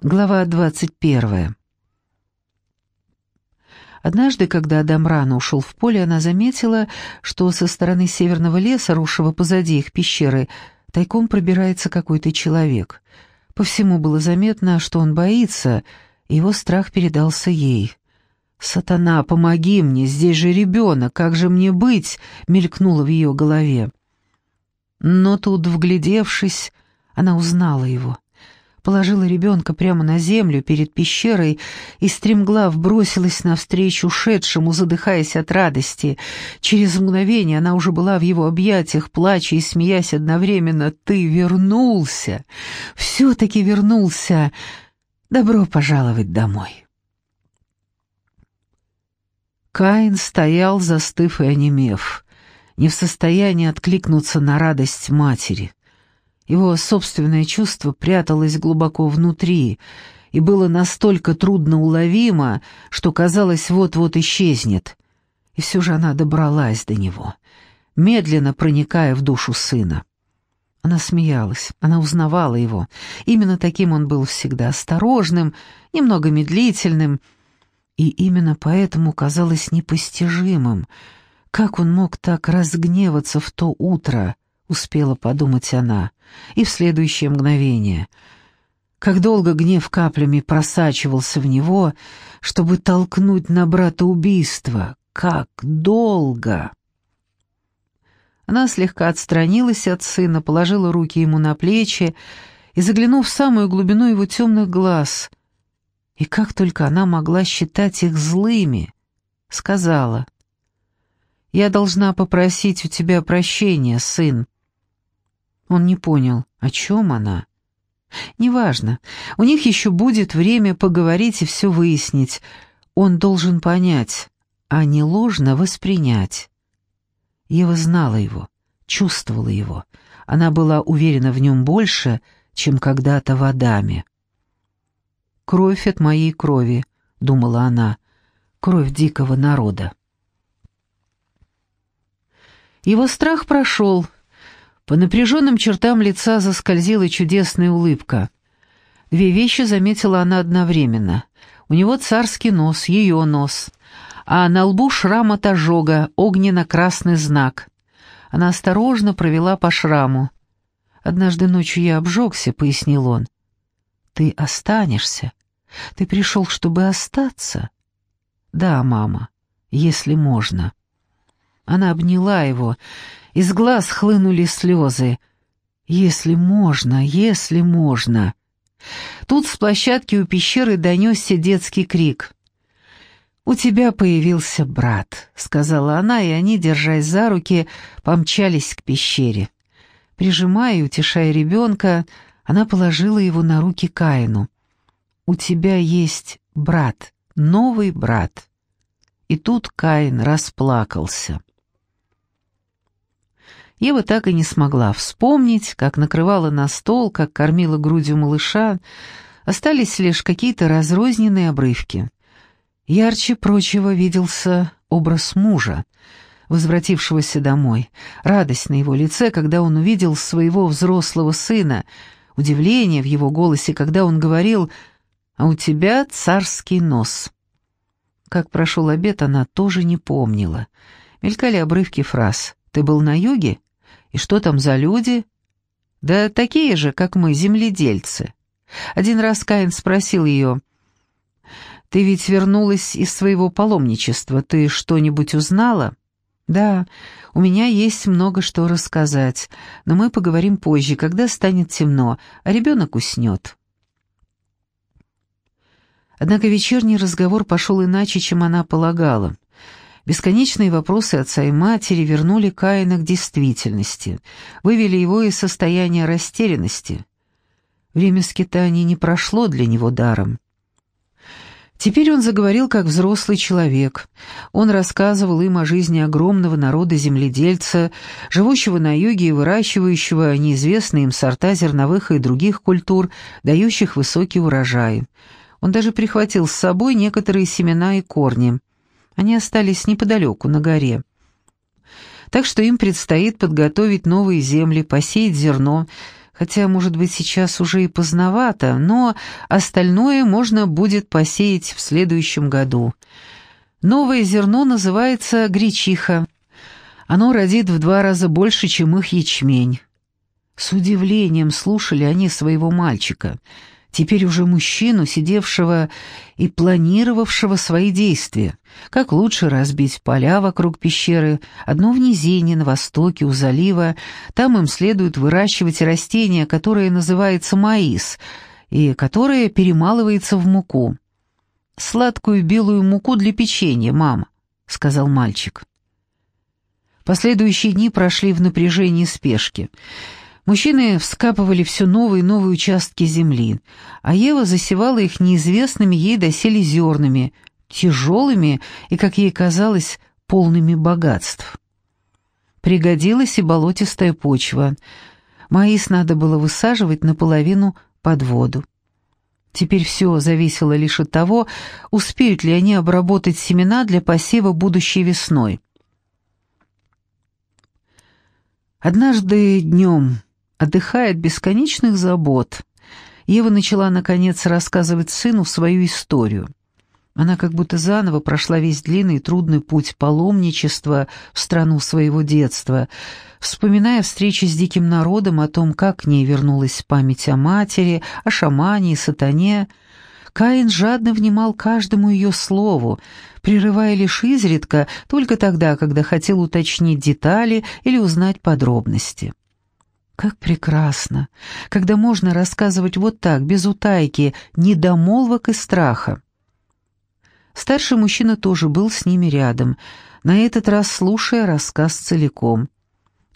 Глава двадцать первая. Однажды, когда Адам рано ушел в поле, она заметила, что со стороны северного леса, рушего позади их пещеры, тайком пробирается какой-то человек. По всему было заметно, что он боится, его страх передался ей. «Сатана, помоги мне, здесь же ребенок, как же мне быть?» — мелькнуло в ее голове. Но тут, вглядевшись, она узнала его положила ребенка прямо на землю перед пещерой и стремглав бросилась навстречу ушедшему, задыхаясь от радости. Через мгновение она уже была в его объятиях, плача и смеясь одновременно. «Ты вернулся! Все-таки вернулся! Добро пожаловать домой!» Каин стоял, застыв и онемев, не в состоянии откликнуться на радость матери. Его собственное чувство пряталось глубоко внутри и было настолько трудно уловимо, что казалось, вот-вот исчезнет. И все же она добралась до него, медленно проникая в душу сына. Она смеялась, она узнавала его. Именно таким он был всегда, осторожным, немного медлительным, и именно поэтому казалось непостижимым, как он мог так разгневаться в то утро — успела подумать она, и в следующее мгновение. Как долго гнев каплями просачивался в него, чтобы толкнуть на брата убийство. Как долго! Она слегка отстранилась от сына, положила руки ему на плечи и, заглянув в самую глубину его темных глаз, и как только она могла считать их злыми, сказала, «Я должна попросить у тебя прощения, сын. Он не понял, о чем она. Неважно, у них еще будет время поговорить и все выяснить. Он должен понять, а не ложно воспринять. Ева знала его, чувствовала его. Она была уверена в нем больше, чем когда-то в Адаме. «Кровь от моей крови», — думала она, — «кровь дикого народа». Его страх прошел, — по напряженным чертам лица заскользила чудесная улыбка. Две вещи заметила она одновременно. У него царский нос, ее нос, а на лбу шрам от ожога, огненно-красный знак. Она осторожно провела по шраму. «Однажды ночью я обжегся», — пояснил он. «Ты останешься? Ты пришел, чтобы остаться?» «Да, мама, если можно». Она обняла его, из глаз хлынули слезы. «Если можно, если можно!» Тут с площадки у пещеры донесся детский крик. «У тебя появился брат», — сказала она, и они, держась за руки, помчались к пещере. Прижимая и утешая ребенка, она положила его на руки Каину. «У тебя есть брат, новый брат». И тут Каин расплакался. Ева так и не смогла вспомнить, как накрывала на стол, как кормила грудью малыша. Остались лишь какие-то разрозненные обрывки. Ярче прочего виделся образ мужа, возвратившегося домой, радость на его лице, когда он увидел своего взрослого сына, удивление в его голосе, когда он говорил «А у тебя царский нос». Как прошел обед, она тоже не помнила. Мелькали обрывки фраз «Ты был на юге? И что там за люди? Да такие же, как мы, земледельцы. Один раз Каин спросил ее, «Ты ведь вернулась из своего паломничества, ты что-нибудь узнала?» «Да, у меня есть много что рассказать, но мы поговорим позже, когда станет темно, а ребенок уснет». Однако вечерний разговор пошел иначе, чем она полагала. Бесконечные вопросы отца и матери вернули Каина к действительности, вывели его из состояния растерянности. Время скитаний не прошло для него даром. Теперь он заговорил как взрослый человек. Он рассказывал им о жизни огромного народа-земледельца, живущего на юге и выращивающего неизвестные им сорта зерновых и других культур, дающих высокий урожай. Он даже прихватил с собой некоторые семена и корни. Они остались неподалеку, на горе. Так что им предстоит подготовить новые земли, посеять зерно, хотя, может быть, сейчас уже и поздновато, но остальное можно будет посеять в следующем году. Новое зерно называется гречиха. Оно родит в два раза больше, чем их ячмень. С удивлением слушали они своего мальчика, теперь уже мужчину, сидевшего и планировавшего свои действия, как лучше разбить поля вокруг пещеры, одно в низине, на востоке, у залива, там им следует выращивать растение, которое называется маис, и которое перемалывается в муку. «Сладкую белую муку для печенья, мама», — сказал мальчик. Последующие дни прошли в напряжении спешки. Мужчины вскапывали все новые и новые участки земли, а Ева засевала их неизвестными ей доселе зернами, тяжелыми и, как ей казалось, полными богатств. Пригодилась и болотистая почва. Маис надо было высаживать наполовину под воду. Теперь все зависело лишь от того, успеют ли они обработать семена для посева будущей весной. Однажды днем, отдыхая от бесконечных забот, Ева начала, наконец, рассказывать сыну свою историю. Она как будто заново прошла весь длинный и трудный путь паломничества в страну своего детства, вспоминая встречи с диким народом, о том, как к ней вернулась память о матери, о шамане и сатане. Каин жадно внимал каждому ее слову, прерывая лишь изредка, только тогда, когда хотел уточнить детали или узнать подробности. Как прекрасно, когда можно рассказывать вот так, без утайки, недомолвок и страха. Старший мужчина тоже был с ними рядом, на этот раз слушая рассказ целиком.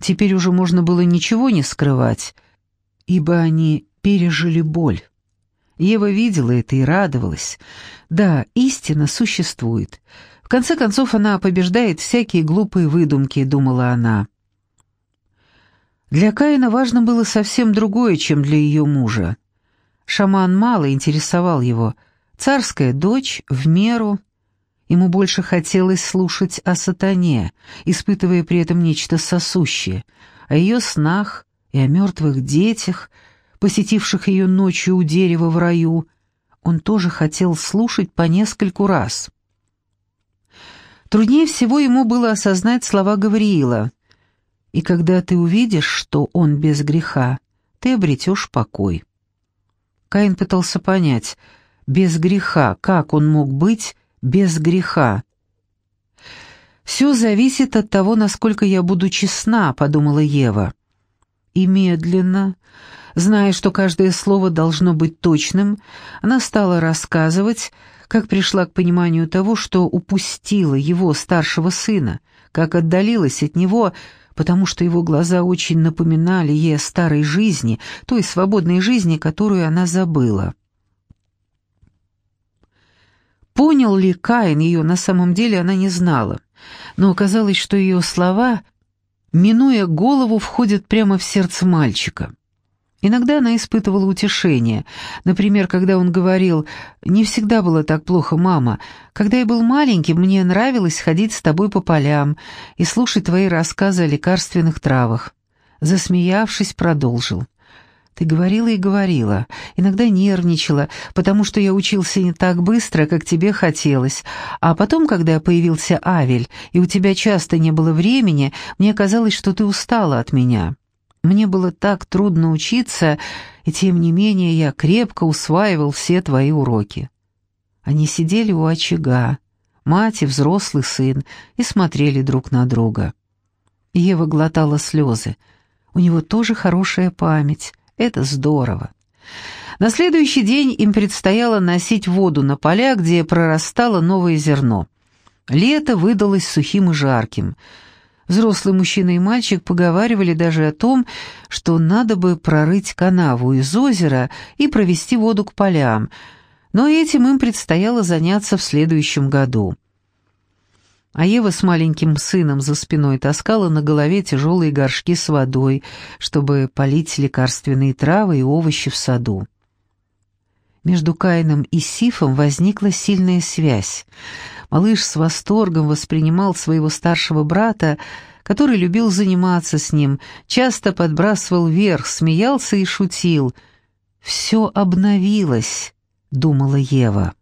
Теперь уже можно было ничего не скрывать, ибо они пережили боль. Ева видела это и радовалась. Да, истина существует. В конце концов, она побеждает всякие глупые выдумки, думала она. Для Каина важно было совсем другое, чем для ее мужа. Шаман мало интересовал его. Царская дочь в меру. Ему больше хотелось слушать о сатане, испытывая при этом нечто сосущее, о ее снах и о мертвых детях — посетивших ее ночью у дерева в раю, он тоже хотел слушать по нескольку раз. Труднее всего ему было осознать слова Гавриила. «И когда ты увидишь, что он без греха, ты обретешь покой». Каин пытался понять, без греха, как он мог быть без греха. «Все зависит от того, насколько я буду честна», — подумала Ева. И медленно, Зная, что каждое слово должно быть точным, она стала рассказывать, как пришла к пониманию того, что упустила его старшего сына, как отдалилась от него, потому что его глаза очень напоминали ей о старой жизни, той свободной жизни, которую она забыла. Понял ли Каин ее на самом деле, она не знала, но оказалось, что ее слова, минуя голову, входят прямо в сердце мальчика. Иногда она испытывала утешение. Например, когда он говорил «Не всегда было так плохо, мама. Когда я был маленьким, мне нравилось ходить с тобой по полям и слушать твои рассказы о лекарственных травах». Засмеявшись, продолжил. «Ты говорила и говорила, иногда нервничала, потому что я учился не так быстро, как тебе хотелось. А потом, когда появился Авель, и у тебя часто не было времени, мне казалось, что ты устала от меня». Мне было так трудно учиться, и тем не менее я крепко усваивал все твои уроки. Они сидели у очага, мать и взрослый сын, и смотрели друг на друга. Ева глотала слезы. У него тоже хорошая память, это здорово. На следующий день им предстояло носить воду на поля, где прорастало новое зерно. Лето выдалось сухим и жарким — Взрослый мужчина и мальчик поговаривали даже о том, что надо бы прорыть канаву из озера и провести воду к полям, но этим им предстояло заняться в следующем году. А Ева с маленьким сыном за спиной таскала на голове тяжелые горшки с водой, чтобы полить лекарственные травы и овощи в саду. Между Каином и Сифом возникла сильная связь. Малыш с восторгом воспринимал своего старшего брата который любил заниматься с ним, часто подбрасывал вверх, смеялся и шутил. «Все обновилось», — думала Ева.